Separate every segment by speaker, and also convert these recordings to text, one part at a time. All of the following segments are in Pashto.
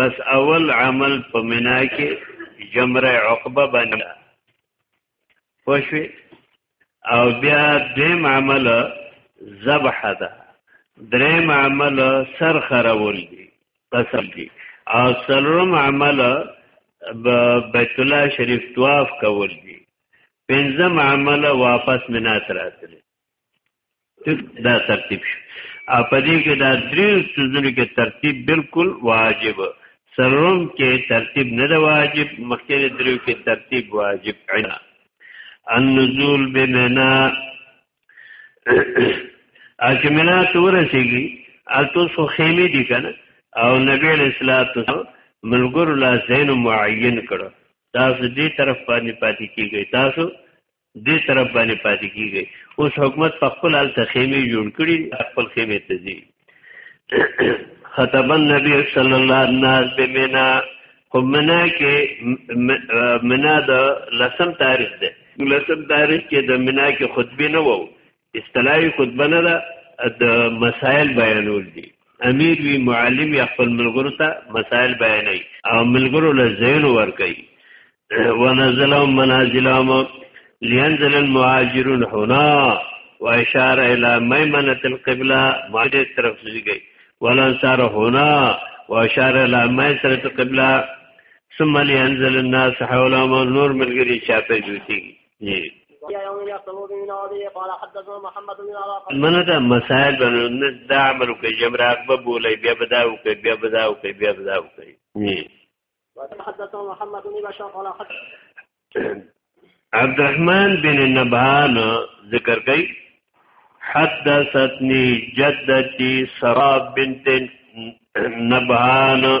Speaker 1: بس اول عمل په منا کې جمره عقبه باندې پښوی او بیا دیم عمل ذبح ده دریم عمل سر خرول دي قسم دي او سلرم عمل بیت الله شریف طواف کول دي پنځم عمل واپس منات راتل دا ترتیب شو او په دې کې دا درې سوزونو کې ترتیب بالکل واجب سرم کې ترتیب نه دی واجب مخکې درې کې ترتیب واجب عنا النزول بمنا اجمنا تورسیږي التو سو خیمه دي کنه او نبی اسلام تو ملګر لا زین معین کړو تاسو دې طرف باندې پاتې کیږئ تاسو دې طرف باندې پاتې کیږي اوس حکومت په خپل حال ته خیمه جوړ کړي خپل خیمه ته ځي خطب النبي صلی الله علیه الناس بمنا قمنا کې منا د لسم تاریخ ده لسم تاریخ کې د منا کې خطبه نه وو اصطلاحي خطبه نه ده د مسائل بیانول دي امیر وی معلم یا خپل ملګرو ته مسائل بیانوي او ملګرو له ذهن ور کوي ونزلهم منازلهم لينزل المهاجرون هنا واشار الى ميمنه القبله مهاجر طرف سيږي والانصار هنا واشار الى ميسره القبله ثم لينزل الناس حولهم نور ملګری چاپه جوتیږي منه دا مسائل بنو نه دا عمل کوي جمراق به بولای بیا بداو کوي بیا بداو کوي بیا بداو کوي
Speaker 2: حدثنا محمد بن بشار قال
Speaker 1: عبد الرحمن بن نبهان ذکر کوي حدثتني جدتي سراب بنت نبهان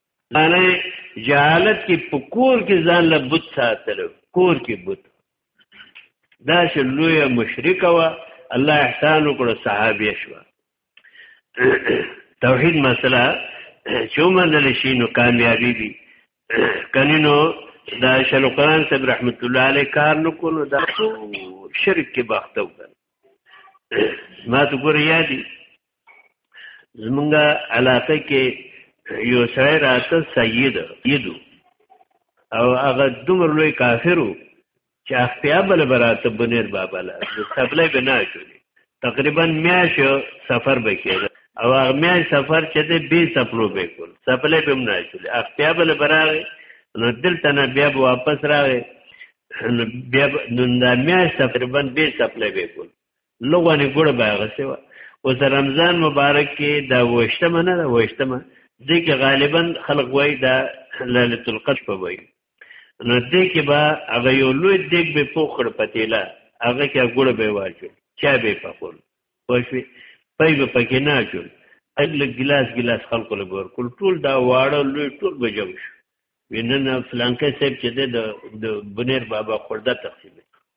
Speaker 1: انا جهالت کې پکور کې ځان له بت ساتل کور کې بت دا چې لوی مشرک وا الله احسان وکړ صحابي شو توحید مسله چومه دل شي نو کامیابی دي کنینو دا شل قران صاحب رحمت الله علیه کار نو کولو دا شرک کې باختو کړ ما ته ګور یادي زمونږه علاقه کې یو سړی راته سید یدو او هغه دومر لوی کافرو چې اختیا بل براته بنیر بابا لا سبله بنا شو تقریبا میاش سفر به کېده او هغه میاش سفر چې دې بي سفرو به کول سبله به نه شو اختیا بل براغه نو دلته نه بیا واپس راغی بیا نن دا میاش تقریبا بي سفرو به کول لغونی ګړه باغه سی و او د رمضان مبارک کې دا وشتمه نه دا وشتمه دې کې غالبا خلق وای دا ليله القدر په وای نو دې کې با هغه یو لوی دیګ به پوخړ پتیلا هغه کې ګړه به واچو چا به پخول واښوي پای به پکې نه اچول اګل ګلاس ګلاس خلکو له ګور کول ټول دا واړه لوی ټول به جوړ شو ویننه فلانکه صاحب چې د بنیر بابا خورده تقسیم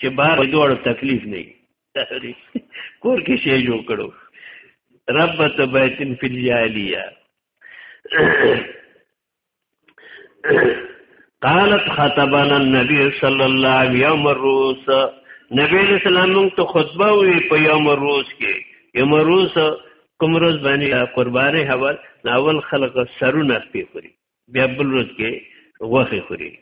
Speaker 1: چې بار دوړو تکلیف نه کور کې شی جوړ کړو رب ته بیتن فی الجالیه قالت خطبنا النبي صلى الله عليه يوم الروس نبی اسلام موږ ته خطبه وی په یوم الروس کې یوم الروس کوم روز باندې قرباني حوال ناول خلق سرونه پیخوري بیا بل ورځ کې غوښه خوري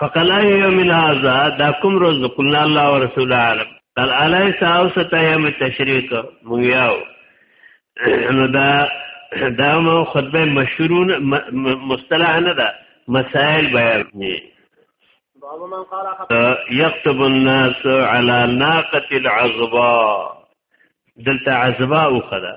Speaker 1: فقلا یوم هذا دا کوم روز قلنا الله ورسول عالم قال الی ساو ستا یوم تشریق مویاو نو دا دا مو خطبه مشهورون مصطلح نه ده مسائل بیان
Speaker 2: دي
Speaker 1: یكتب الناس على ناقه العظباء دلته عظباء وخدا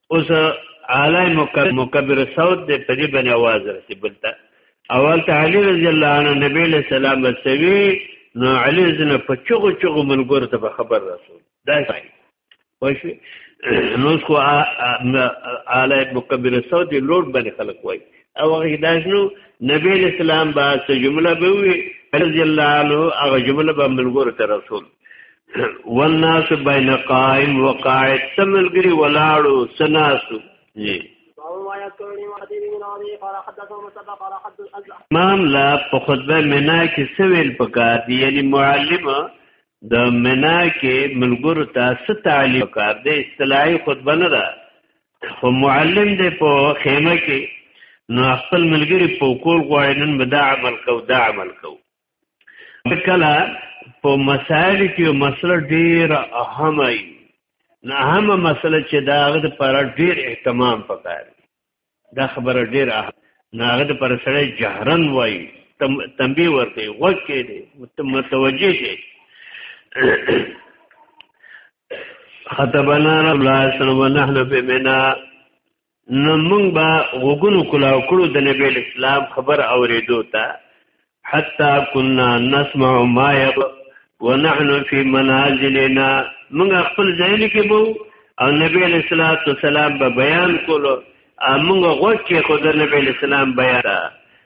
Speaker 1: اوس اعلی مکبر صوت دې په دې باندې आवाज رسي بلته اول ته علي رضی الله عنه نبی له سلام وسوي نو علي زنه په چغو چغو منګور ته خبر رسول دا څنګه وشو نو خو اعلی مکبر صوت دې لوړ باندې خلک وای او هغه داسنو نبی له سلام با څه جمله به وي رضی الله عنه هغه جمله به منګور ته رسول والناس بین قائم وقاعد سملګری ولاړو سناسو جی امام لا په خطبه منا کې سویل پکار دی یعنی معلم د منا کې ملګرو ته ست تعلیم پکار دی اصطلاحي خطبه نه ده خو معلم دی په خیمه کې نو خپل ملګری په کول غواړي نن به دا عمل کو دا عمل کو کله په مسائل کې یو مسله ډیره اهمه وي نه اهمه مسله چې دا هغه د پر ډیر اهتمام پکار دا خبره ډیر اهمه نه هغه د پر سره جهرن وای تنبیه ورته وکړي دي متوجه شي خطبنا رب الله صلی الله علیه وسلم ونحن بمنا نو موږ به غوګونو کلاو کړو د نبی اسلام خبر اوریدو ته حتا كنا نسمع ما يب ونحن في منازلنا موږ خپل ځای کې بو او نبی علیہ الصلوۃ والسلام به بیان کولو موږ غوږ کې خود نبی علیہ السلام بیان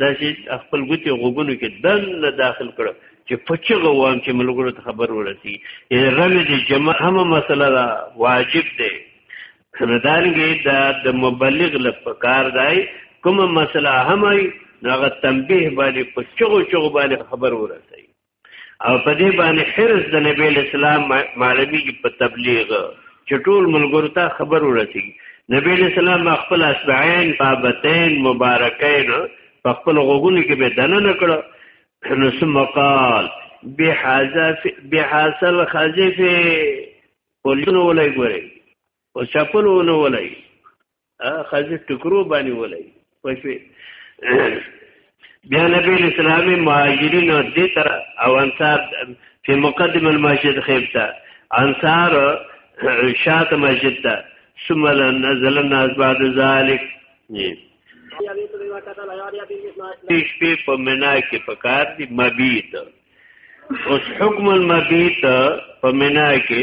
Speaker 1: دا چې خپل ګوتې غوګونو کې دنه داخل کړ چې پچغه وام چې ملګرو ته خبر ورسی یعنی رمې دې جمع هم مسله دا واجب دی ردانګې دا د مبلغ لپاره دی کومه مسله هم هغه تنبیه باندې پچغه چغه باندې خبر ورسی او په دې باندې حرس د نبی اسلام معلومیږي په تبلیغ چې ټول ملګرو ته خبر ورسیږي نبی اسلام خپل اسبعین فابتین مبارکین په خپل غوګونو کې به دنه نکړ نو ثم قال بحذف بحاصل خذف ولنو ولای ګوري په چپلو نه ولای خځه ټکرو باندې ولای پښوی بیا نبی اسلامي مهاجرین او دې تر او انصار په مقدم المسجد خیبتا انصار شات مسجد ته ثم نزل الناس بعد ذلك شپې په منا کې پکار دي مبيت اوس حکم المبيت په منا کې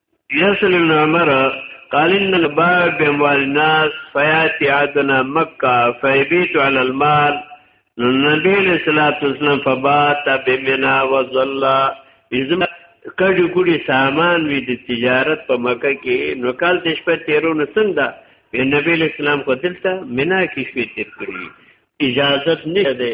Speaker 1: يسل بن عمر قال ان الباب باموال الناس فياتي عدنا مكه فيبيت على المال النبي صلى الله عليه وسلم فبات بمنا وظل اذا کډي کډي سامان وی د تجارت په مکه کې نو کال د شپې تیرو نه څنګه په نبی اسلام کو دلته منا کې شپې تیر کړی اجازه نه ده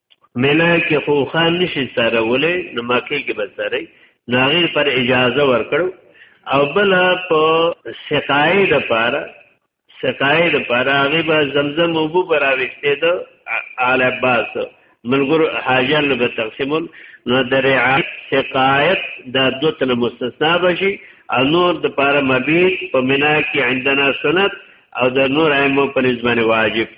Speaker 1: مینا کې خو خان نشي سره ولې نو مکه کې به سره ناغیر پر اجازه ورکړو او بل په سقای د پاره سقای د پاره هغه به زمزم او بو براويسته د آل عباس ملګرو حاجیان له تقسیمون نو د رعایت سقایت د دوت له مستثنا بشي او نور د پاره مبيت په منا کې عندنا سنت او د نور ائمه پر ځمانه واجب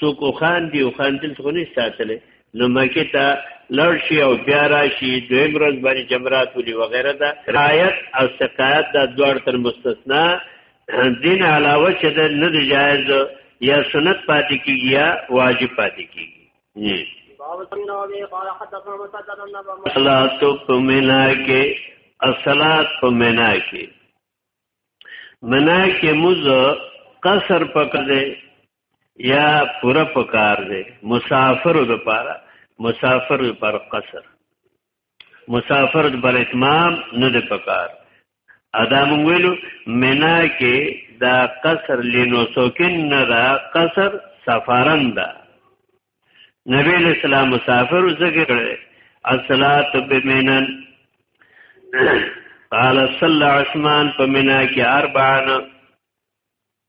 Speaker 1: څوک وخان دی وخان دلته خو نه ساتلی نو مکه ته لړ شي او بیا راشي دویم ورځ باندې جمرات ولي وغیره دا رایت او سقایت دا دوړ تر مستثنا دین علاوه چې د نه دی جایز یا سنت پاتې کیږي یا واجب پاتې کیږي الله تو پمنا کې الصلات پمنا کې منا کې مز قصر پکړه یا پوره پکار دی مسافر د پاره مسافر پر قصر مسافر پر اتمام نه د پکار ادا مونږ ویلو مینا کې دا قصر لینو سوکن نه دا قصر سفرن دا نبی اسلام مسافر زګر کړي الصلات بمنن قال صلى عثمان په مینا کې اربعن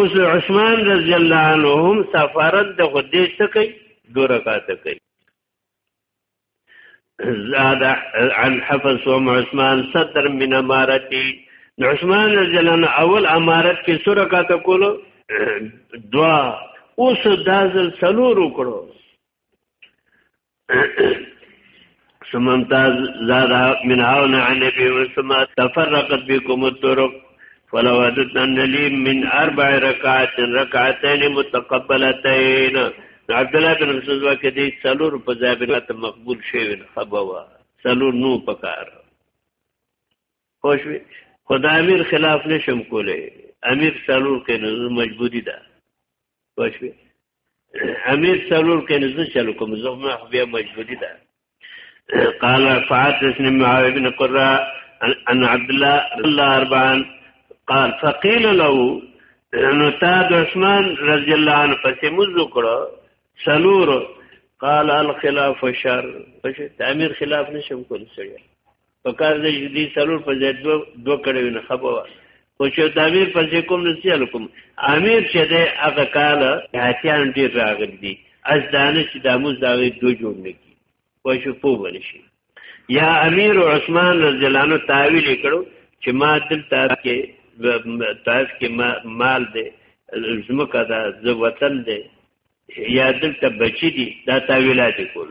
Speaker 1: اوس عثمان رضی الله عنه هم سفارت د خدای څخه کوي دو رکعات کوي زاد عن حفص و عثمان صدر من امارتي عثمان رضی الله عنه اول امارت کې سو رکعات کولو دوا اوس دازل سلور وکړو ثم امتاز زاد من هاون عن نبی ثم تفرقت بكم الطرق فلو وجدت ان لي من اربع ركعات ركعتين متقبلتين عبد الله بن مسعود وکړه دې څلور په ځای بنات مقبول شوی نه خبوا څلور نو پکار خوشوي خدای امیر خلاف نشم کولای امیر څلور کې نه مجبوری ده خوشوي امیر سلور کنه زه چلو کوم زه ما بیا مجبوری ده قال فعاتسني معاويه بن قره ان عبد الله الله اربعان قال فقيل له انه تاد عثمان رضی الله عنه پسې مزو کړو سلور قال الخلاف شر پښه تعمیر خلاف نشم کول سړی په کار دی چې دې څلور په ځای دوه دوه کړی وي نه ښه به وه خو چې د امیر په ځای کوم نه څه کوم امیر چې دی هغه کال هاتیان ډېر راغلي دي از دانه چې د اموز د هغې دوه جوړ نه کړي وایي چې پوه به نه شي یا امیر عثمان رضی الله عنه تاویل یې کړو چې ما دلته کې طائف کې مال دی ځمکه ده زه وطن دی یا دلته بچی دي دا تاویلات کول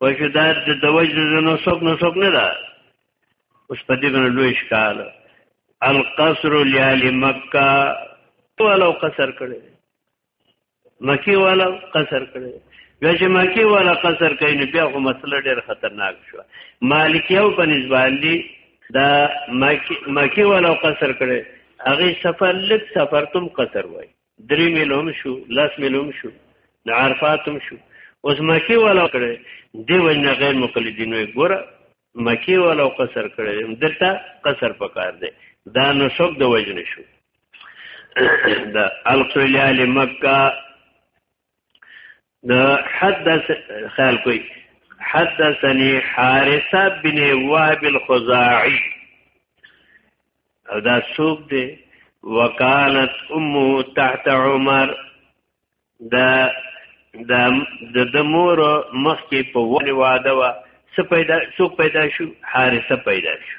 Speaker 1: په شدار د دوج نو څوک نو څوک نه ده اوس په دې باندې لوی ښکار القصر لیال مکه ولو قصر کړي مکی والا قصر کړي بیا چې مکی والا قصر کوي نو بیا خو مسله ډېر خطرناک شو مالکی او په نسبت دي دا مکی مکی والا قصر کړي هغه سفر لږ سفر تم قصر وای درې میل هم شو لس میل هم شو د عرفات هم شو اوس مکی والا کړي دی وینا غیر مقلدین وي ګوره مکی والا قصر کړي دلته قصر پکار دی دا نو شوب د وجنه شو دا القلیال مکه نو حدث خیال کوي حدثني حارثه بن وهب الخزاعي او دا سوق دی وکانت امه تحت عمر دا د د مور مخ کې په ونی واده وا څه پیدا څوک پیدا شو حارثه پیدا شو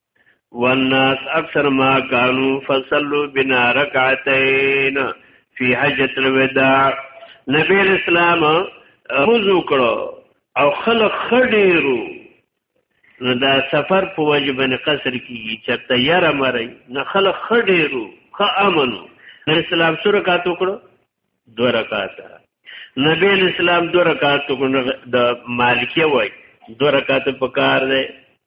Speaker 1: والناس اکثر ما كانوا فصلوا بنا ركعتين في حجة الوداع نبی اسلام موزو کړو او خلق خډیرو نو دا سفر په وجه باندې قصر کیږي چې ته یاره مری نه خلق خډیرو خ امنو اسلام سره کاتو کړو دو رکعات نبی اسلام دو رکعات کو د مالکیه وای دو رکعات په کار دی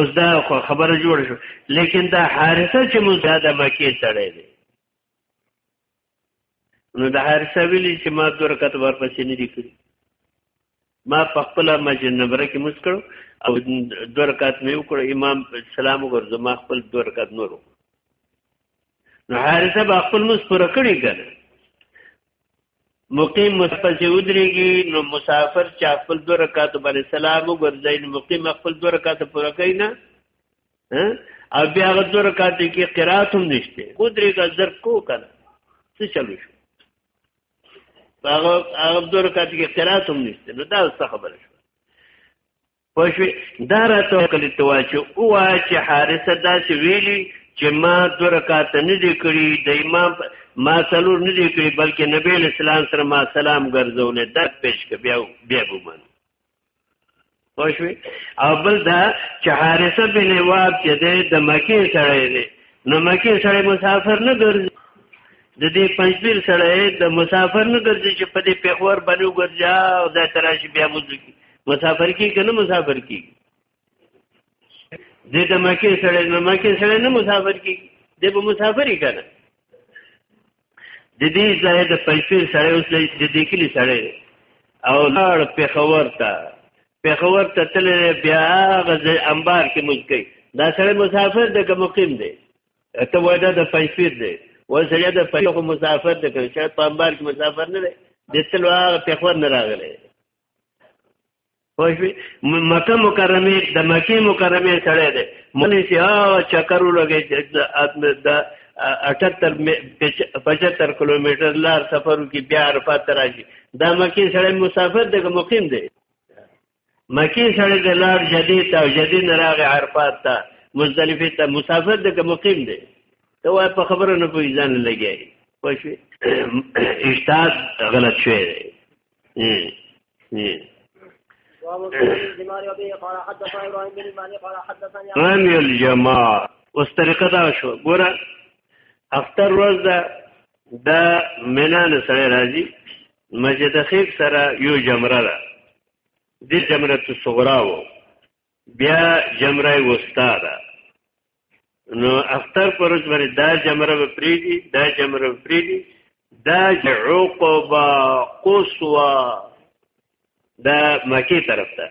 Speaker 1: اوس دا خو خبره جوړ شو لیکن دا حارثه چې موږ دا د مکی سړی دی نو د حارثه ویلی چې ما دوه رکعت ورپسې نه دی کړی ما په خپل مسجد نبره کې مس کړو او دوه رکعت مې وکړو امام سلام وګرځو ما خپل دوه رکعت نورو نو حارثه به خپل مس پر کړی کړ مقیم مسافر چې ودرېږي نو مسافر چې خپل دوه رکعات باندې سلام وګرځي نو مقیم خپل دوه رکعات پوره کوي نه او بیا هغه دوه رکعات کې قرات هم نشته ودرېږه زر کو کنه څه چلو شو هغه هغه دوه رکعات کې قرات هم نشته نو دا څه خبره شو پښوی دا راته کلی توا چې او چې حارثه داسې ویلی چې ما دو رکعات نه دی کړی د امام ما سلور نه دی کړی بلکې نبی اسلام سره ما سلام ګرځول دا پېښ ک بیا بیا ومن پښوی او بل دا چې حارثه بن واب چې د مکی سره دی نو مکی سره مسافر نه ګرځي د دې پنځپیر سره د مسافر نه ګرځي چې په دې پیښور باندې ګرځي او د تراشی بیا مزګي مسافر کی کنه مسافر کی دې ته مکه سره نه مکه سره نه مسافر کی دې په مسافرې کنه د دې ځای د پنځیر سره اوس د دې کلی سره او لار پیښور ته پیښور ته تل بیا غز انبار کې مزکی دا سره مسافر د مقیم دی ته وایدا د پنځیر دی و سره د پیښو مسافر دی چې په انبار کې مسافر نه دی د تل هغه پیښور نه راغلی پښوی مکه مکرمه د مکه مکرمه سره ده مونږ چې ها چکرو لګي د 78 75 کیلومتر لار سفر کی بیا عرفات راځي دا مکه سره مسافر د مقیم دی مکه سره د لار جدید او جدید نراغ عرفات ته مزدلفه ته مسافر د مقیم دی ته وای په خبره نه پوي ځان لګي پښوی اشتاد غلط شوی دی ان الجماع اوس طریقه دا شو ګوره اختر ورځ ده د مینا نه سره راځي مسجد خیب سره یو جمره ده د جمره صغرا وو بیا جمره وستا ده نو اختر پر ورځ باندې دا جمره به پریدي دا جمره به پریدي دا عقبا قصوا دا مکی طرف ته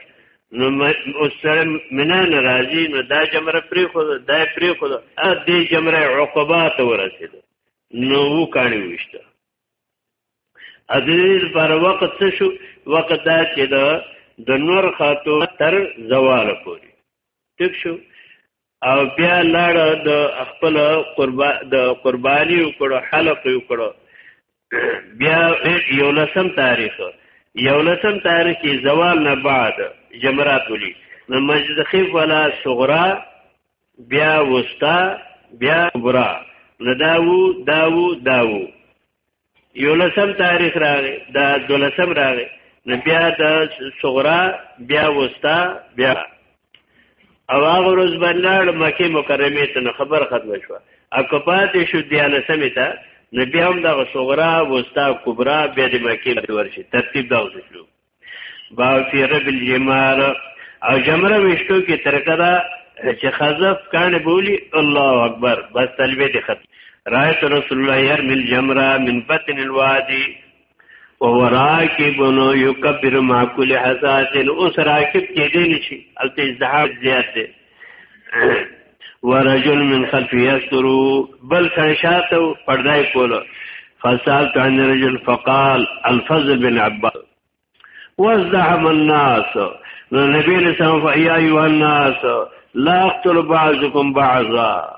Speaker 1: نو اوسره منا ناراضي نو دا جمره پری خو دا پری خو ا دې جمره عقبا ته ورسېده نو وو کانی وشته اذیز پر وخت څه شو وخت دا چې دا د نور خاتو تر زوال پوري ټیک شو او بیا لاړ د خپل قربا د قرباني وکړو حلق وکړو بیا یو لسم تاریخ یو لسم تاریخ زوال نه بعد جمرات ولي نو مسجد خیف ولا صغرا بیا وستا بیا برا نه داو داو داو یو لسم تاریخ راغی دا دولسم راغی نو بیا د صغرا بیا وستا بیا او هغه ورځ بنلاړ مکه مکرمه ته خبر ختم شو اکپات شو دیاله سمیتا نو بیا هم د صغرا وستا کبرا بیا د مکه ورشي ترتیب دا وشو بافیره بالجمار او جمره وشتو کې ترکه دا چې خزف کانه بولی الله اکبر بس تلبیه دې ختم رایت رسول الله ير من جمره من بطن الوادي وهو راكب يكبر مع كل حساس اوس راکب کې دې نشي الته ازدحام زیات دی ورجل من خلف يستر بل کنشاته پردای کوله فسالت عن رجل فقال الفضل بن عباس وزعم الناس النبي لسان فيا ايها الناس لا اقتل بعضكم بعضا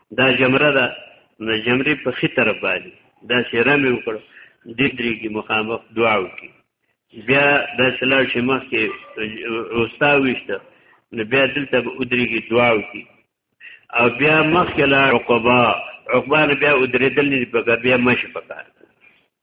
Speaker 1: دا جمره ده نو جمرې په خې طرف باندې دا چې رمې وکړ دې درېږي مخامخ دعا وکړي بیا دا سلاو چې مخکې اوستا وشته نو بیا دلته به ودرېږي دعا وکړي او بیا مخکې لا عقبا عقبا بیا ودرېدل نه پکار بیا مشي پکار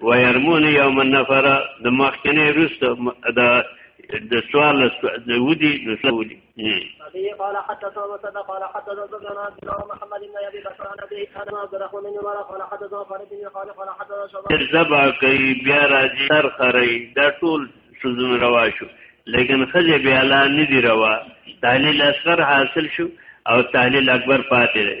Speaker 1: ويرمون يوم النفر د مخکنه رست د د سوال د ودی د
Speaker 2: سودی قال حدثنا مسد قال حدثنا سفيان عن بن محمد بن ابي بكر عن ابي ادم عبد الرحمن بن عمر قال حدثنا خالد بن خالد قال حدثنا شعبان
Speaker 1: زبا کوي بیا راځي تر خري دا ټول سوزن روا شو لیکن خځه بیا لا نه دی روا تحلیل اصغر حاصل شو او تحلیل اکبر پاتې دی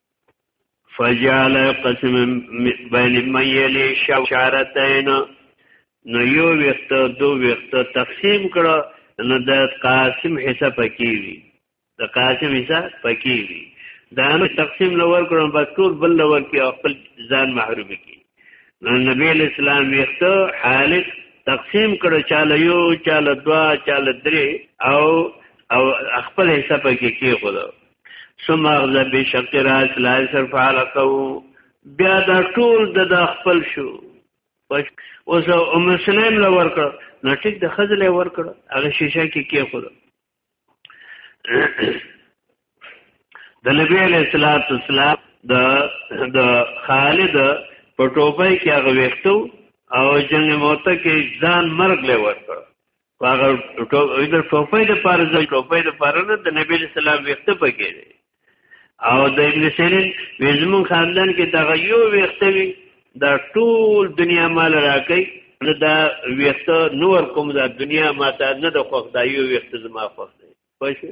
Speaker 1: فجعل قسم بین من یلی شارتین نو یو وخت دو وخت تقسیم کړه نو د قاسم حصہ پکې وی د قاسم حصہ پکې وی دا نو تقسیم لور کړم بس ټول بل لور کې خپل ځان محروم کی نو نبی اسلام وخت حالت تقسیم کړه چاله یو چاله دوا چاله درې او او خپل حصہ پکې کې خو ثم اخذ بشق راس لا يصرف علقه بیا دا ټول د خپل شو اوس ام سلیم له ورکړه نو ټیک د خزل ورکړه هغه شیشه کې کې خو د نبی علیہ الصلوۃ والسلام د د خالد په ټوپۍ کې هغه وختو او جنگ موته کې ځان مرګ له ورکړه هغه ټوپې د ټوپې د پاره د ټوپې د پاره نه د نبی اسلام وخت پکې دی او د ابن سیرین وزمون خاندان کې دغه یو وخت وی دا ټول دنیا مال راکې نه دا وخت نور کوم دا دنیا ماته نه د خوښ دا یو وخت زما خوښ دی پښه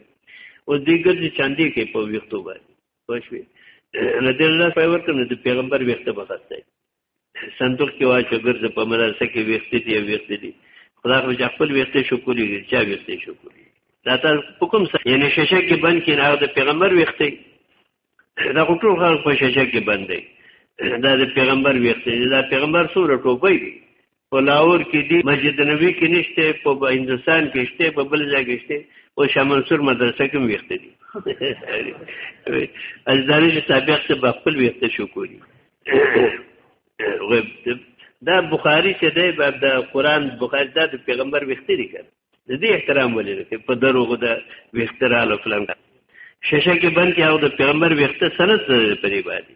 Speaker 1: او دیګر چې چاندي کې په وختو باندې پښه نه د الله په ورته د پیغمبر وخت بخښته صندوق کې واچو ګرځه په مدرسه کې ویختې دی ویختې دی خدا خو چې خپل ویختې شو کولی چا ویختې شو کولی دا تاسو په کوم څه یعنی شیشه کې بند کې نه د پیغمبر ویختې دا خو ټول خلک په شیشه کې بند دی دا د پیغمبر ویختې دا پیغمبر سوره ټوپۍ دی په لاور کې دی مسجد نبوي کې نشته په هندستان کې شته په بل ځای کې شته او شاه منصور مدرسه کې ویخته دي از دانش سابق څخه په خپل ویخته شو کوي دا بخاری چې دی باب د قران بخاری دا د پیغمبر ویخته دي کړ د دې احترام ولې نه په دروغ د ویخترالو فلم ششه کې بند کې او د پیغمبر ویخته سند پرې باندې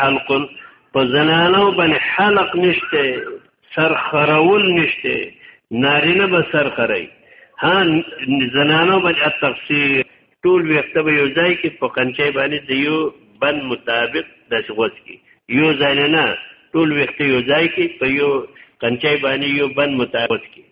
Speaker 2: حلق په
Speaker 1: زنانو باندې حلق نشته سر خرول نشته نارینه به سر خرای ها زنانو باندې تفسیر ټول وخت به یو ځای کې په کنچې باندې د یو بند مطابق د شغوس کې یو ځای نه ټول وخت یو ځای کې په یو کنچې باندې یو بند مطابق کې